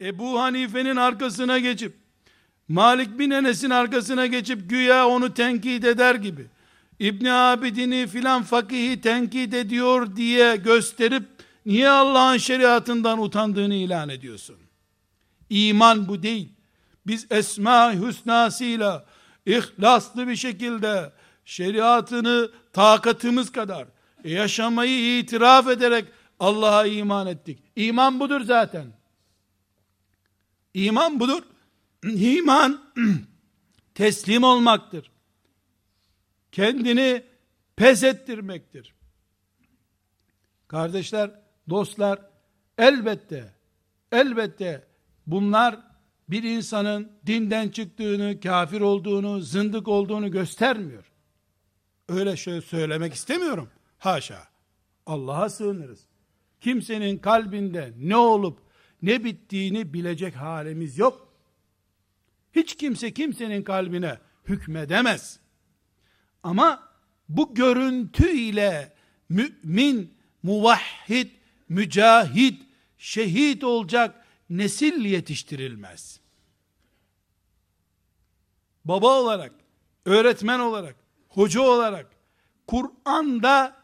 Ebu Hanife'nin arkasına geçip, Malik bin Enes'in arkasına geçip güya onu tenkit eder gibi, İbni Abidin'i filan fakihi tenkit ediyor diye gösterip, niye Allah'ın şeriatından utandığını ilan ediyorsun? İman bu değil. Biz Esma-i Hüsna'sıyla, ihlaslı bir şekilde, şeriatını takatımız kadar, yaşamayı itiraf ederek Allah'a iman ettik. İman budur zaten. İman budur. İman teslim olmaktır. Kendini pes ettirmektir. Kardeşler, dostlar, elbette, elbette bunlar bir insanın dinden çıktığını, kafir olduğunu, zındık olduğunu göstermiyor. Öyle şey söylemek istemiyorum. Haşa. Allah'a sığınırız. Kimsenin kalbinde ne olup ne bittiğini bilecek halimiz yok. Hiç kimse kimsenin kalbine hükmedemez. Ama bu görüntü ile mümin, muvahhid, mücahid, şehit olacak nesil yetiştirilmez. Baba olarak, öğretmen olarak, hoca olarak, Kur'an'da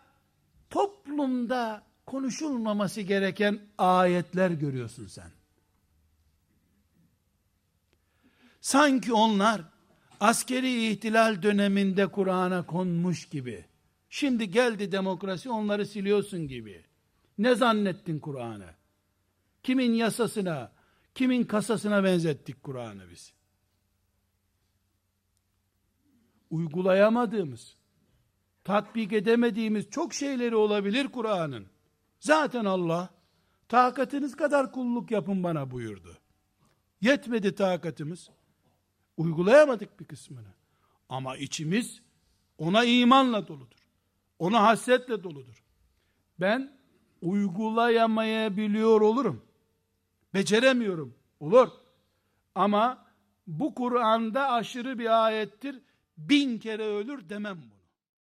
toplumda konuşulmaması gereken ayetler görüyorsun sen. Sanki onlar askeri ihtilal döneminde Kur'an'a konmuş gibi. Şimdi geldi demokrasi onları siliyorsun gibi. Ne zannettin Kur'an'ı? Kimin yasasına, kimin kasasına benzettik Kur'an'ı biz? Uygulayamadığımız, tatbik edemediğimiz çok şeyleri olabilir Kur'an'ın. Zaten Allah, takatınız kadar kulluk yapın bana buyurdu. Yetmedi takatımız. Uygulayamadık bir kısmını. Ama içimiz ona imanla doludur. Ona hasretle doludur. Ben uygulayamayabiliyor olurum. Beceremiyorum. Olur. Ama bu Kur'an'da aşırı bir ayettir. Bin kere ölür demem bunu.